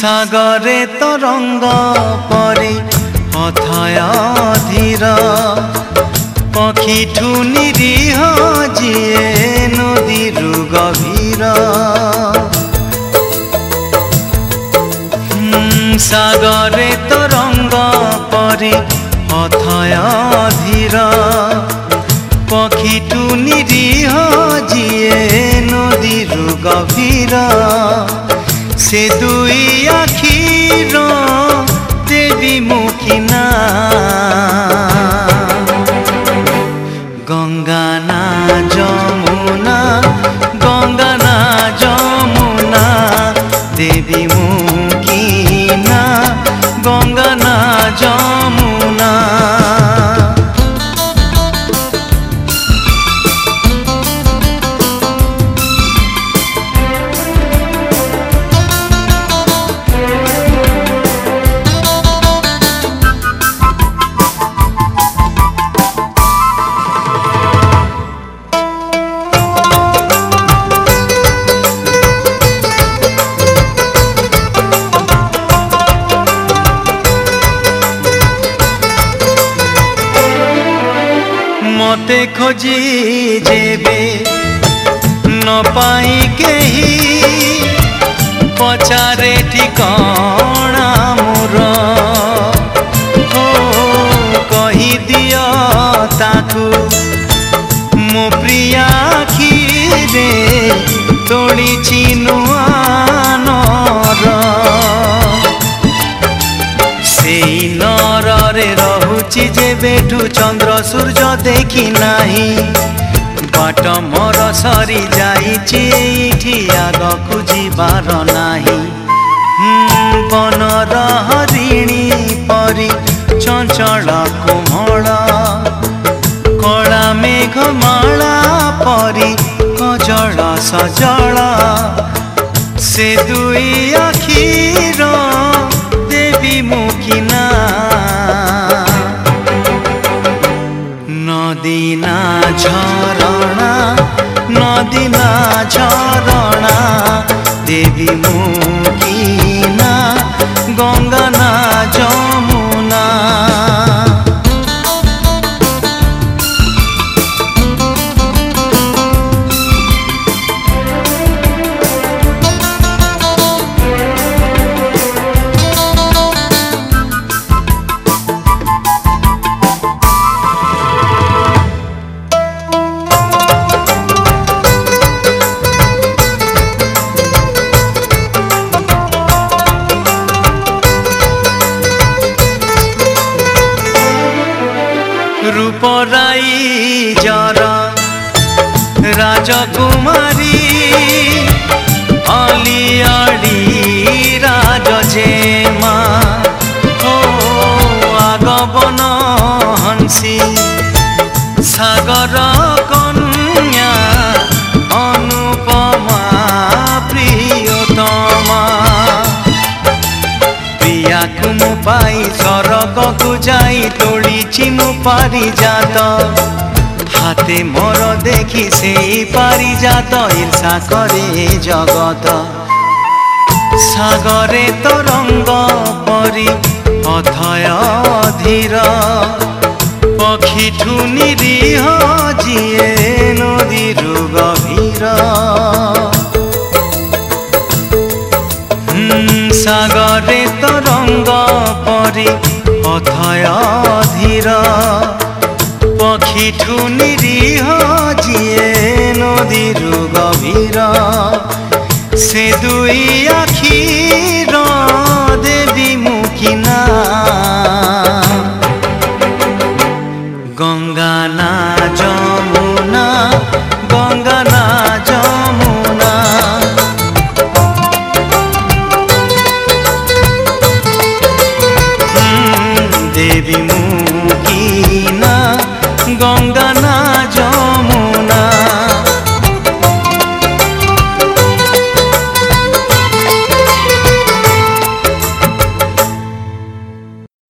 সাগরে তরঙ্গ পরে অথয় ধীর ঠু নিরীহ যিয়ে নদীরু গভীর সাগরে তরঙ্গ পরে অথয় ধীর ঠু নিরীহ যিয়ে নদীরু গভীরা সে দুই আখির দেবী মুখিনা ମତେ ଖୋଜି ଯେବେ ନ ପାଇ କେହି ପଚାରେ ଠିକଣା ମୋର ଓ କହିଦିଅ ତାକୁ ମୋ ପ୍ରିୟା ଆଖିରେ ତୋଳିଛି ନୂଆ ନର ବଞ୍ଚି ଯେବେଠୁ ଚନ୍ଦ୍ର ସୂର୍ଯ୍ୟ ଦେଖି ନାହିଁ ବାଟ ମୋର ସରି ଯାଇଛି ଏଇଠି ଆଗକୁ ଯିବାର ନାହିଁ ବନର ହରିଣୀ ପରି ଚଞ୍ଚଳ କୁମଳ କଳା ମେଘମାଳା ପରି କଜଳ ସଜଳ ସେ ଦୁଇ ଆଖିର ଦେବୀ ମୁଖିନା ঝরଣା ନଦୀ ମା ଝରଣା ଦେବୀ ମୁଁ କି রূপরাই যারা রাজকুমারী অলিয়াড়ি রাজ যে মা ও আগবন হংসি সাগর কন্যা অনুপমা প্রিয়তমা পাইছ ତୋଳିଛି ମୁଁ ପାରିଜାତ হাতে মর দেখি সেই পারিজাত ঈর্ষা করে জগত সাগরে তরঙ্গ পরি অথয় অধীর পক্ষীঠু নিরীহ যিয়ে নদীরু গভীর সাগরে তরঙ্গ পরি কথায় অধীরা পাখি নিরীহ জিয়ে নদীর গভীরা সে দুই